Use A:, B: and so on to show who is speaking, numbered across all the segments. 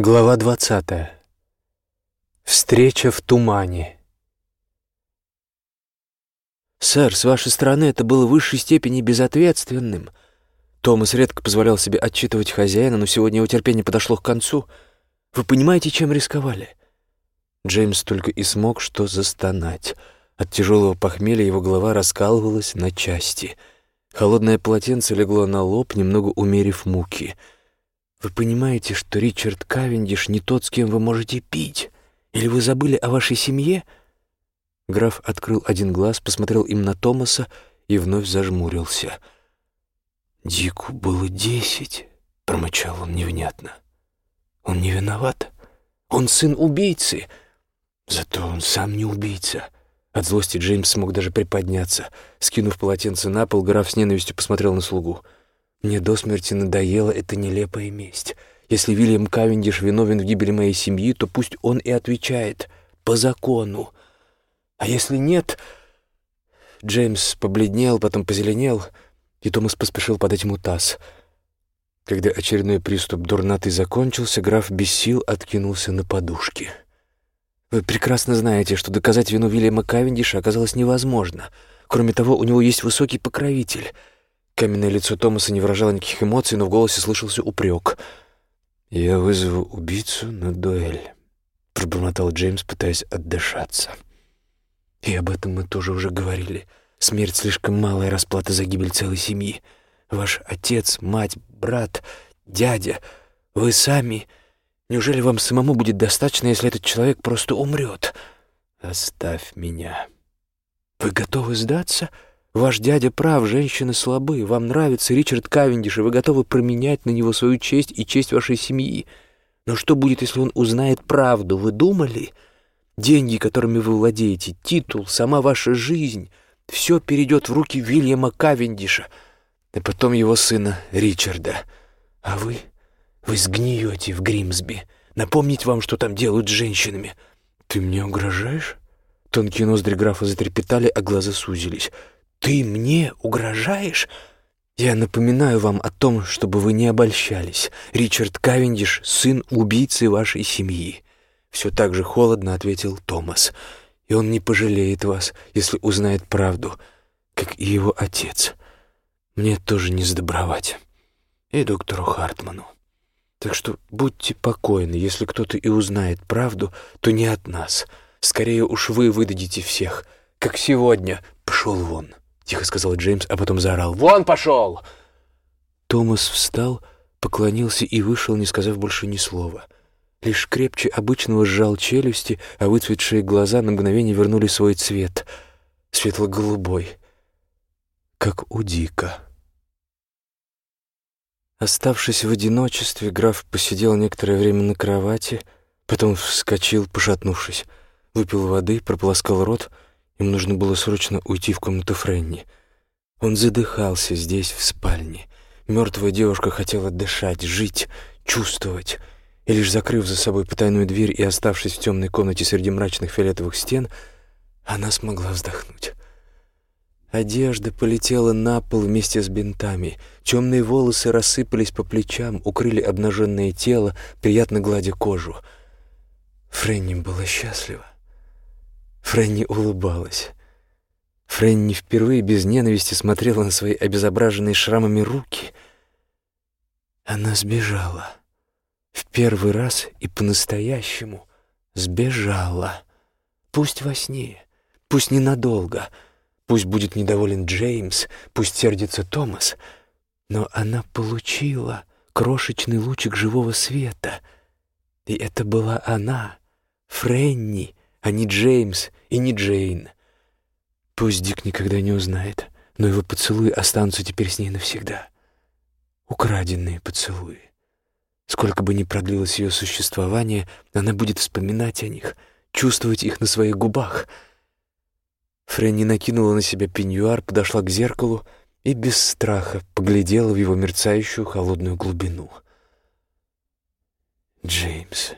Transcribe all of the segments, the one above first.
A: Глава двадцатая. Встреча в тумане. «Сэр, с вашей стороны это было в высшей степени безответственным». Томас редко позволял себе отчитывать хозяина, но сегодня его терпение подошло к концу. «Вы понимаете, чем рисковали?» Джеймс только и смог что застонать. От тяжелого похмелья его голова раскалывалась на части. Холодное полотенце легло на лоб, немного умерив муки — вы понимаете, что Ричард Кавендиш не тот, с кем вы можете пить? Или вы забыли о вашей семье?» Граф открыл один глаз, посмотрел им на Томаса и вновь зажмурился. «Дику было десять», — промычал он невнятно. «Он не виноват. Он сын убийцы. Зато он сам не убийца». От злости Джеймс смог даже приподняться. Скинув полотенце на пол, граф с ненавистью посмотрел на слугу. Мне до смерти надоела эта нелепая месть. Если Вильям Кавендиш виновен в гибели моей семьи, то пусть он и отвечает по закону. А если нет... Джеймс побледнел, потом позеленел, и Томас поспешил подать ему таз. Когда очередной приступ дурноты закончился, граф без сил откинулся на подушки. Вы прекрасно знаете, что доказать вину Вильяма Кавендиша оказалось невозможно. Кроме того, у него есть высокий покровитель — Каменное лицо Томаса не выражало никаких эмоций, но в голосе слышался упрек. «Я вызову убийцу на дуэль», — пробормотал Джеймс, пытаясь отдышаться. «И об этом мы тоже уже говорили. Смерть — слишком малая расплата за гибель целой семьи. Ваш отец, мать, брат, дядя, вы сами. Неужели вам самому будет достаточно, если этот человек просто умрет? Оставь меня. Вы готовы сдаться?» Ваш дядя прав, женщины слабы. Вам нравится Ричард Кавендиш, и вы готовы променять на него свою честь и честь вашей семьи. Но что будет, если он узнает правду? Вы думали? Деньги, которыми вы владеете, титул, сама ваша жизнь — все перейдет в руки Вильяма Кавендиша, а потом его сына Ричарда. А вы? Вы сгниете в Гримсби. Напомнить вам, что там делают с женщинами. Ты мне угрожаешь? Тонкие ноздри графа затрепетали, а глаза сузились. «Ты мне угрожаешь?» «Я напоминаю вам о том, чтобы вы не обольщались. Ричард Кавендиш — сын убийцы вашей семьи». Все так же холодно ответил Томас. «И он не пожалеет вас, если узнает правду, как и его отец. Мне тоже не сдобровать. И доктору Хартману. Так что будьте покойны, если кто-то и узнает правду, то не от нас. Скорее уж вы выдадите всех, как сегодня. Пошел вон» тихо сказал Джеймс, а потом заорал «Вон пошел!» Томас встал, поклонился и вышел, не сказав больше ни слова. Лишь крепче обычного сжал челюсти, а выцветшие глаза на мгновение вернули свой цвет, светло-голубой, как у Дика. Оставшись в одиночестве, граф посидел некоторое время на кровати, потом вскочил, пошатнувшись, выпил воды, прополоскал рот — им нужно было срочно уйти в комнату Френни. Он задыхался здесь, в спальне. Мертвая девушка хотела дышать, жить, чувствовать. И лишь закрыв за собой потайную дверь и оставшись в темной комнате среди мрачных фиолетовых стен, она смогла вздохнуть. Одежда полетела на пол вместе с бинтами. Темные волосы рассыпались по плечам, укрыли обнаженное тело, приятно гладя кожу. Фрэнни была счастлива. Фрэнни улыбалась. Фрэнни впервые без ненависти смотрела на свои обезображенные шрамами руки. Она сбежала. В первый раз и по-настоящему сбежала. Пусть во сне, пусть ненадолго, пусть будет недоволен Джеймс, пусть сердится Томас, но она получила крошечный лучик живого света. И это была она, Фрэнни, а не Джеймс и не Джейн. Пусть Дик никогда не узнает, но его поцелуи останутся теперь с ней навсегда. Украденные поцелуи. Сколько бы ни продлилось ее существование, она будет вспоминать о них, чувствовать их на своих губах. Фрэнни накинула на себя пеньюар, подошла к зеркалу и без страха поглядела в его мерцающую холодную глубину. Джеймс.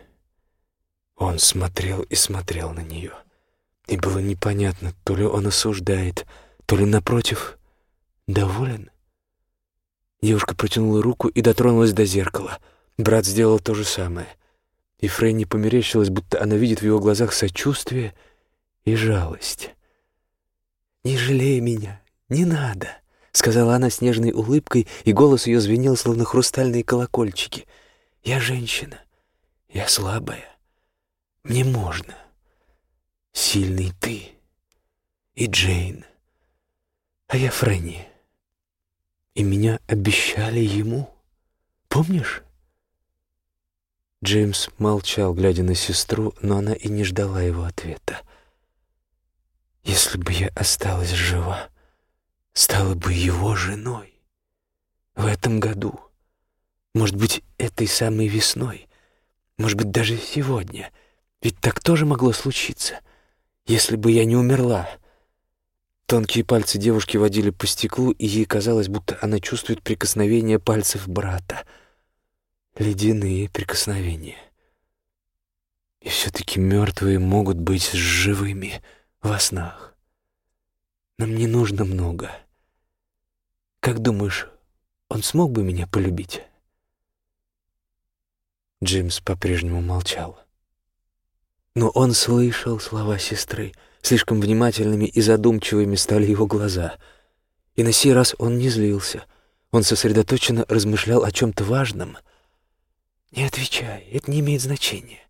A: Он смотрел и смотрел на нее. И было непонятно, то ли он осуждает, то ли, напротив, доволен. Девушка протянула руку и дотронулась до зеркала. Брат сделал то же самое. И Фрэнни померещилась, будто она видит в его глазах сочувствие и жалость. «Не жалей меня, не надо», — сказала она с нежной улыбкой, и голос ее звенел, словно хрустальные колокольчики. «Я женщина, я слабая, мне можно. Сильный ты и Джейн, а я Фрэнни. И меня обещали ему, помнишь?» Джеймс молчал, глядя на сестру, но она и не ждала его ответа. «Если бы я осталась жива, стала бы его женой. В этом году. Может быть, этой самой весной. Может быть, даже сегодня. Ведь так тоже могло случиться, если бы я не умерла». Тонкие пальцы девушки водили по стеклу, и ей казалось, будто она чувствует прикосновение пальцев брата — ледяные прикосновения. И все-таки мертвые могут быть живыми во снах. Нам не нужно много. Как думаешь, он смог бы меня полюбить? Джеймс по-прежнему молчал. Но он слышал слова сестры. Слишком внимательными и задумчивыми стали его глаза. И на сей раз он не злился. Он сосредоточенно размышлял о чем-то важном — «Не отвечай, это не имеет значения.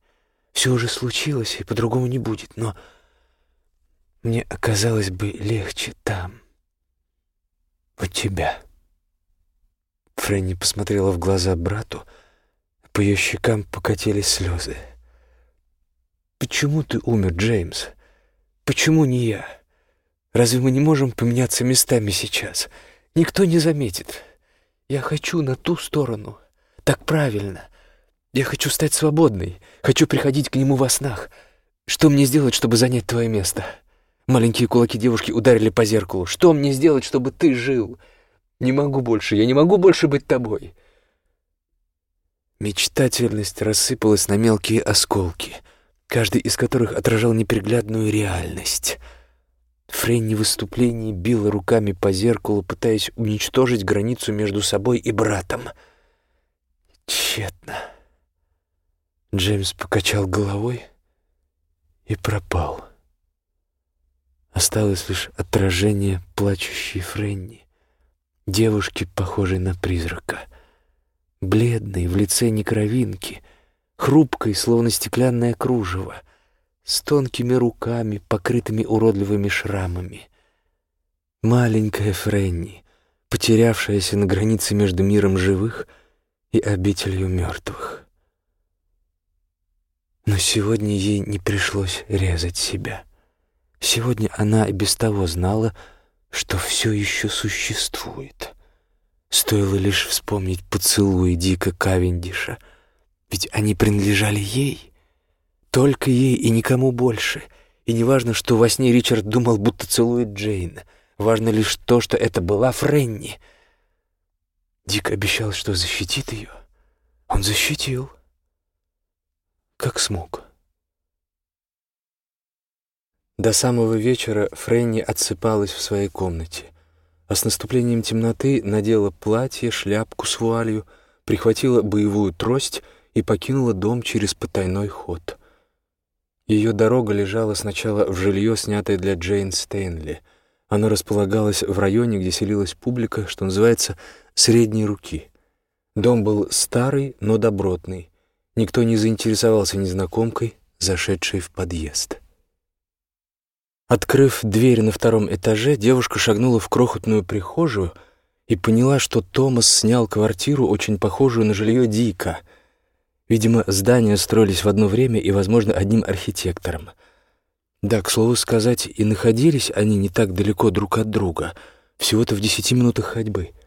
A: Все уже случилось, и по-другому не будет, но мне оказалось бы легче там, у тебя». Фрэнни посмотрела в глаза брату, по ее щекам покатились слезы. «Почему ты умер, Джеймс? Почему не я? Разве мы не можем поменяться местами сейчас? Никто не заметит. Я хочу на ту сторону. Так правильно. Я хочу стать свободной, хочу приходить к нему во снах. Что мне сделать, чтобы занять твое место? Маленькие кулаки девушки ударили по зеркалу. Что мне сделать, чтобы ты жил? Не могу больше, я не могу больше быть тобой. Мечтательность рассыпалась на мелкие осколки, каждый из которых отражал неприглядную реальность. Фрейни в выступлении била руками по зеркалу, пытаясь уничтожить границу между собой и братом. Тщетно. Джеймс покачал головой и пропал. Осталось лишь отражение плачущей Френни, девушки, похожей на призрака, бледной, в лице некровинки, хрупкой, словно стеклянное кружево, с тонкими руками, покрытыми уродливыми шрамами. Маленькая Френни, потерявшаяся на границе между миром живых и обителью мертвых. Но сегодня ей не пришлось резать себя. Сегодня она и без того знала, что все еще существует. Стоило лишь вспомнить поцелуи Дика Кавендиша, ведь они принадлежали ей, только ей и никому больше. И не важно, что во сне Ричард думал, будто целует Джейн. Важно лишь то, что это была Френни. Дик обещал, что защитит ее. Он защитил как смог. До самого вечера Фрэнни отсыпалась в своей комнате, а с наступлением темноты надела платье, шляпку с вуалью, прихватила боевую трость и покинула дом через потайной ход. Ее дорога лежала сначала в жилье, снятое для Джейн Стэнли. Оно располагалось в районе, где селилась публика, что называется «средней руки». Дом был старый, но добротный, Никто не заинтересовался незнакомкой, зашедшей в подъезд. Открыв дверь на втором этаже, девушка шагнула в крохотную прихожую и поняла, что Томас снял квартиру, очень похожую на жилье Дика. Видимо, здания строились в одно время и, возможно, одним архитектором. Да, к слову сказать, и находились они не так далеко друг от друга, всего-то в десяти минутах ходьбы —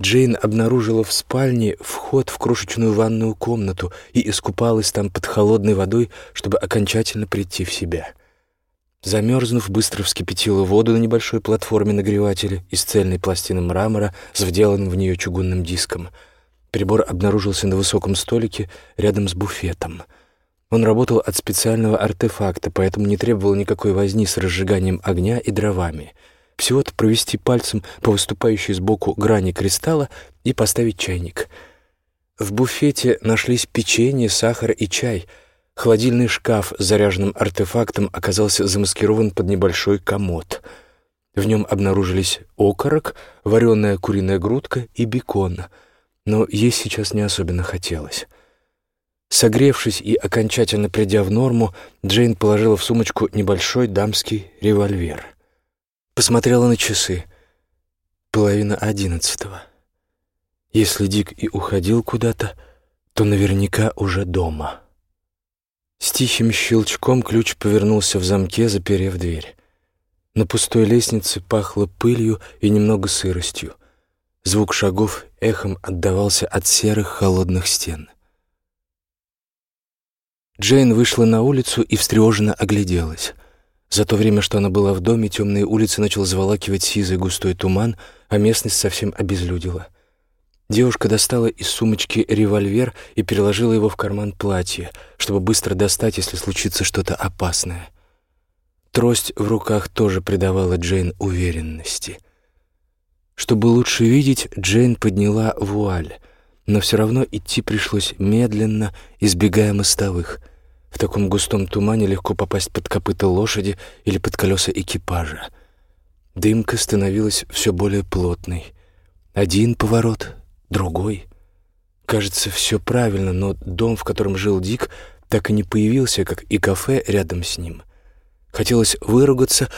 A: Джейн обнаружила в спальне вход в крошечную ванную комнату и искупалась там под холодной водой, чтобы окончательно прийти в себя. Замерзнув, быстро вскипятила воду на небольшой платформе нагревателя из цельной пластины мрамора с вделанным в нее чугунным диском. Прибор обнаружился на высоком столике рядом с буфетом. Он работал от специального артефакта, поэтому не требовал никакой возни с разжиганием огня и дровами — всего-то провести пальцем по выступающей сбоку грани кристалла и поставить чайник. В буфете нашлись печенье, сахар и чай. Холодильный шкаф с заряженным артефактом оказался замаскирован под небольшой комод. В нем обнаружились окорок, вареная куриная грудка и бекон. Но есть сейчас не особенно хотелось. Согревшись и окончательно придя в норму, Джейн положила в сумочку небольшой дамский револьвер. Посмотрела на часы. Половина одиннадцатого. Если Дик и уходил куда-то, то наверняка уже дома. С тихим щелчком ключ повернулся в замке, заперев дверь. На пустой лестнице пахло пылью и немного сыростью. Звук шагов эхом отдавался от серых холодных стен. Джейн вышла на улицу и встревоженно огляделась. За то время, что она была в доме, темные улицы начал заволакивать сизый густой туман, а местность совсем обезлюдила — Девушка достала из сумочки револьвер и переложила его в карман платья, чтобы быстро достать, если случится что-то опасное. Трость в руках тоже придавала Джейн уверенности. Чтобы лучше видеть, Джейн подняла вуаль, но все равно идти пришлось медленно, избегая мостовых. В таком густом тумане легко попасть под копыта лошади или под колеса экипажа. Дымка становилась все более плотной. Один поворот, другой. Кажется, все правильно, но дом, в котором жил Дик, так и не появился, как и кафе рядом с ним. Хотелось выругаться,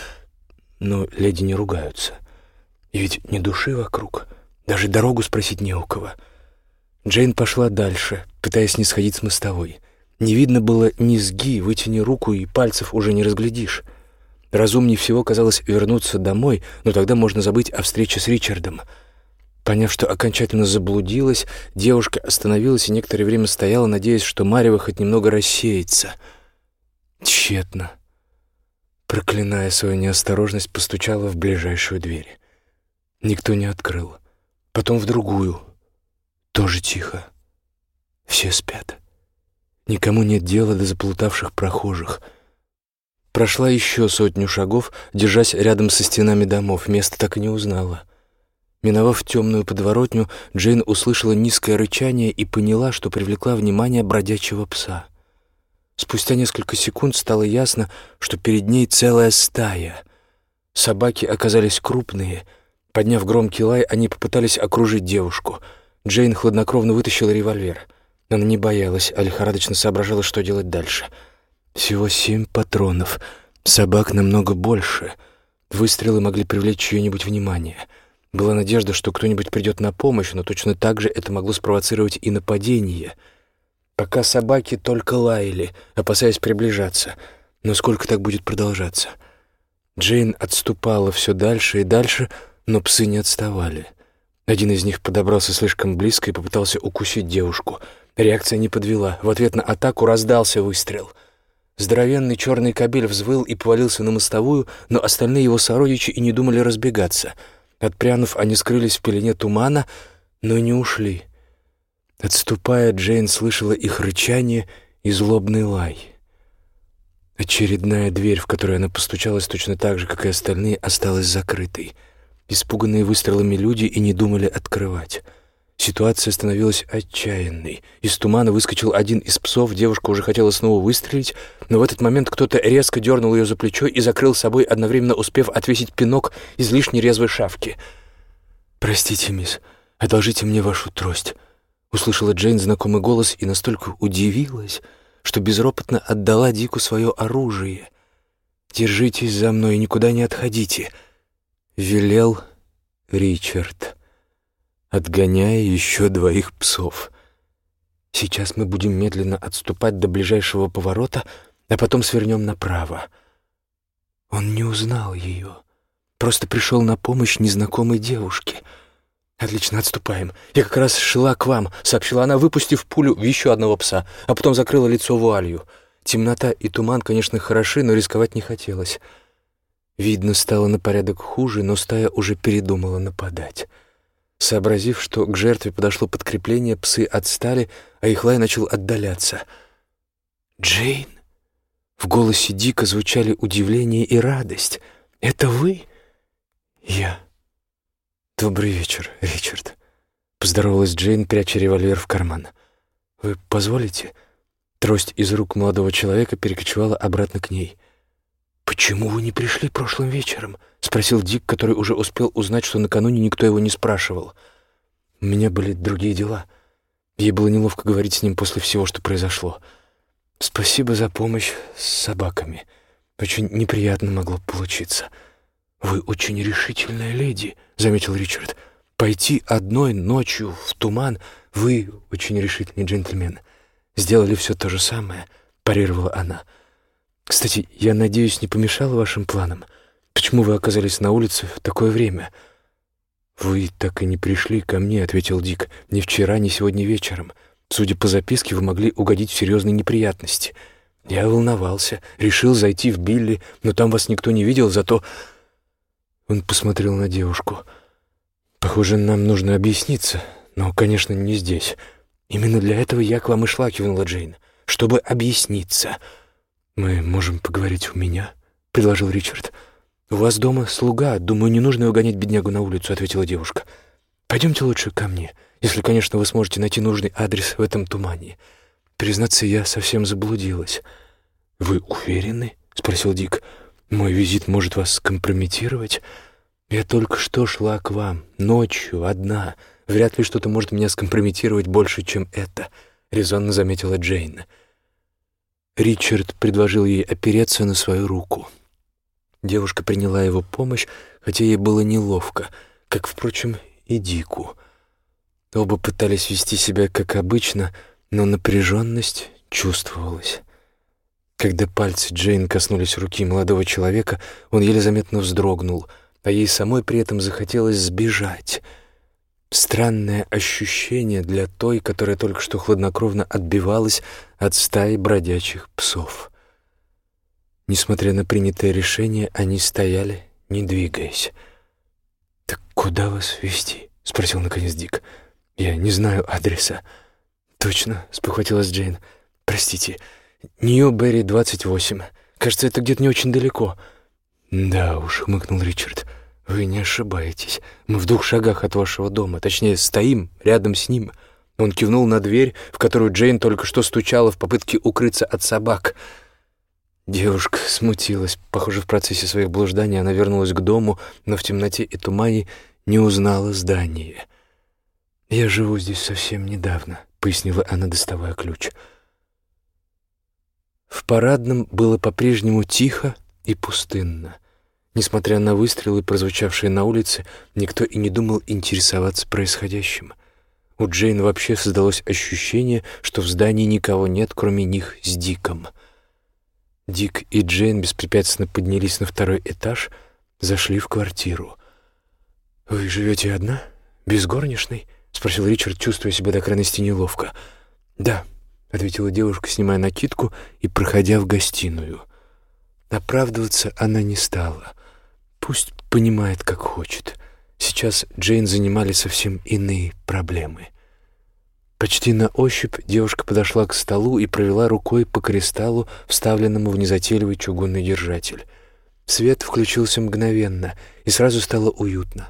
A: но леди не ругаются. И ведь ни души вокруг, даже дорогу спросить не у кого. Джейн пошла дальше, пытаясь не сходить с мостовой. Не видно было низги, вытяни руку, и пальцев уже не разглядишь. Разумнее всего казалось вернуться домой, но тогда можно забыть о встрече с Ричардом — Поняв, что окончательно заблудилась, девушка остановилась и некоторое время стояла, надеясь, что Марева хоть немного рассеется. Тщетно. Проклиная свою неосторожность, постучала в ближайшую дверь. Никто не открыл. Потом в другую. Тоже тихо. Все спят. Никому нет дела до заплутавших прохожих. Прошла еще сотню шагов, держась рядом со стенами домов. Место так и не узнала. Миновав темную подворотню, Джейн услышала низкое рычание и поняла, что привлекла внимание бродячего пса. Спустя несколько секунд стало ясно, что перед ней целая стая. Собаки оказались крупные. Подняв громкий лай, они попытались окружить девушку. Джейн хладнокровно вытащила револьвер. Она не боялась, а лихорадочно соображала, что делать дальше. Всего семь патронов. Собак намного больше. Выстрелы могли привлечь чье-нибудь внимание — была надежда, что кто-нибудь придет на помощь, но точно так же это могло спровоцировать и нападение. Пока собаки только лаяли, опасаясь приближаться. Но сколько так будет продолжаться? Джейн отступала все дальше и дальше, но псы не отставали. Один из них подобрался слишком близко и попытался укусить девушку. Реакция не подвела. В ответ на атаку раздался выстрел. Здоровенный черный кабель взвыл и повалился на мостовую, но остальные его сородичи и не думали разбегаться — Отпрянув, они скрылись в пелене тумана, но не ушли. Отступая, Джейн слышала их рычание и злобный лай. Очередная дверь, в которую она постучалась точно так же, как и остальные, осталась закрытой. Испуганные выстрелами люди и не думали открывать. Ситуация становилась отчаянной. Из тумана выскочил один из псов, девушка уже хотела снова выстрелить, но в этот момент кто-то резко дернул ее за плечо и закрыл собой, одновременно успев отвесить пинок излишне резвой шавки. «Простите, мисс, одолжите мне вашу трость», — услышала Джейн знакомый голос и настолько удивилась, что безропотно отдала Дику свое оружие. «Держитесь за мной и никуда не отходите», — велел Ричард отгоняя еще двоих псов. Сейчас мы будем медленно отступать до ближайшего поворота, а потом свернем направо. Он не узнал ее, просто пришел на помощь незнакомой девушке. «Отлично, отступаем. Я как раз шла к вам», — сообщила она, выпустив пулю в еще одного пса, а потом закрыла лицо вуалью. Темнота и туман, конечно, хороши, но рисковать не хотелось. Видно, стало на порядок хуже, но стая уже передумала нападать. Сообразив, что к жертве подошло подкрепление, псы отстали, а их лай начал отдаляться. «Джейн!» В голосе Дика звучали удивление и радость. «Это вы?» «Я». «Добрый вечер, Ричард». Поздоровалась Джейн, пряча револьвер в карман. «Вы позволите?» Трость из рук молодого человека перекочевала обратно к ней. «Почему вы не пришли прошлым вечером?» — спросил Дик, который уже успел узнать, что накануне никто его не спрашивал. «У меня были другие дела. Ей было неловко говорить с ним после всего, что произошло. Спасибо за помощь с собаками. Очень неприятно могло получиться». «Вы очень решительная леди», — заметил Ричард. «Пойти одной ночью в туман вы, очень решительный джентльмен, сделали все то же самое», — парировала она. «Кстати, я надеюсь, не помешала вашим планам. Почему вы оказались на улице в такое время?» «Вы так и не пришли ко мне», — ответил Дик. «Ни вчера, ни сегодня вечером. Судя по записке, вы могли угодить в серьезные неприятности. Я волновался, решил зайти в Билли, но там вас никто не видел, зато...» Он посмотрел на девушку. «Похоже, нам нужно объясниться, но, конечно, не здесь. Именно для этого я к вам и шла», — кивнула Джейн. «Чтобы объясниться». «Мы можем поговорить у меня», — предложил Ричард. «У вас дома слуга. Думаю, не нужно угонять беднягу на улицу», — ответила девушка. «Пойдемте лучше ко мне, если, конечно, вы сможете найти нужный адрес в этом тумане. Признаться, я совсем заблудилась». «Вы уверены?» — спросил Дик. Мой визит может вас скомпрометировать. Я только что шла к вам, ночью, одна. Вряд ли что-то может меня скомпрометировать больше, чем это», — резонно заметила Джейн. Ричард предложил ей опереться на свою руку. Девушка приняла его помощь, хотя ей было неловко, как, впрочем, и Дику. Оба пытались вести себя как обычно, но напряженность чувствовалась. Когда пальцы Джейн коснулись руки молодого человека, он еле заметно вздрогнул, а ей самой при этом захотелось сбежать. Странное ощущение для той, которая только что хладнокровно отбивалась от стаи бродячих псов. Несмотря на принятое решение, они стояли, не двигаясь. «Так куда вас вести?» — спросил наконец Дик. «Я не знаю адреса». «Точно», — спохватилась Джейн. «Простите, Нью-Берри, 28. Кажется, это где-то не очень далеко». «Да уж», — хмыкнул Ричард, — «вы не ошибаетесь. Мы в двух шагах от вашего дома, точнее, стоим рядом с ним». Он кивнул на дверь, в которую Джейн только что стучала в попытке укрыться от собак. Девушка смутилась. Похоже, в процессе своих блужданий она вернулась к дому, но в темноте и тумане не узнала здание. «Я живу здесь совсем недавно», — пояснила она, доставая ключ. В парадном было по-прежнему тихо и пустынно. Несмотря на выстрелы, прозвучавшие на улице, никто и не думал интересоваться происходящим. У Джейн вообще создалось ощущение, что в здании никого нет, кроме них с Диком. Дик и Джейн беспрепятственно поднялись на второй этаж, зашли в квартиру. «Вы живете одна? Без горничной?» — спросил Ричард, чувствуя себя до крайности неловко. «Да», — ответила девушка, снимая накидку и проходя в гостиную. Оправдываться она не стала. Пусть понимает, как хочет. Сейчас Джейн занимали совсем иные проблемы. Почти на ощупь девушка подошла к столу и провела рукой по кристаллу, вставленному в незатейливый чугунный держатель. Свет включился мгновенно, и сразу стало уютно.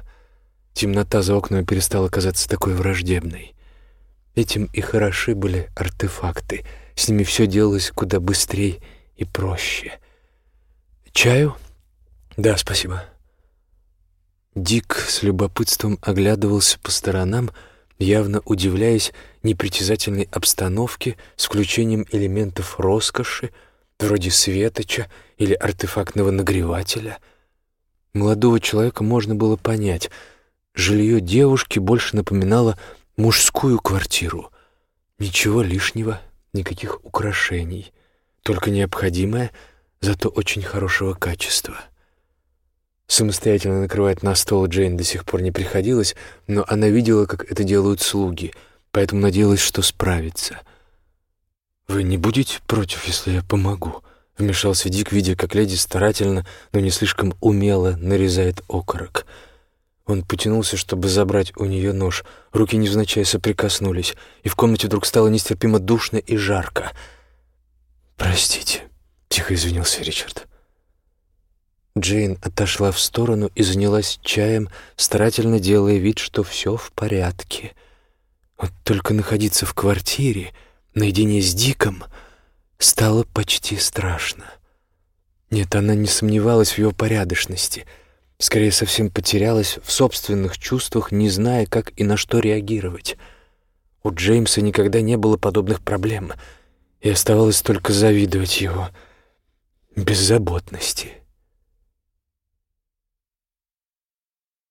A: Темнота за окном перестала казаться такой враждебной. Этим и хороши были артефакты. С ними все делалось куда быстрее и проще. «Чаю?» «Да, спасибо». Дик с любопытством оглядывался по сторонам, явно удивляясь непритязательной обстановке с включением элементов роскоши, вроде светоча или артефактного нагревателя. Молодого человека можно было понять. Жилье девушки больше напоминало мужскую квартиру. Ничего лишнего, никаких украшений, только необходимое, зато очень хорошего качества. Самостоятельно накрывать на стол Джейн до сих пор не приходилось, но она видела, как это делают слуги, поэтому надеялась, что справится. «Вы не будете против, если я помогу?» — вмешался Дик, видя, как леди старательно, но не слишком умело нарезает окорок — он потянулся, чтобы забрать у нее нож. Руки невзначай соприкоснулись, и в комнате вдруг стало нестерпимо душно и жарко. «Простите», — тихо извинился Ричард. Джейн отошла в сторону и занялась чаем, старательно делая вид, что все в порядке. Вот только находиться в квартире, наедине с Диком, стало почти страшно. Нет, она не сомневалась в его порядочности. Скорее, совсем потерялась в собственных чувствах, не зная, как и на что реагировать. У Джеймса никогда не было подобных проблем, и оставалось только завидовать его беззаботности.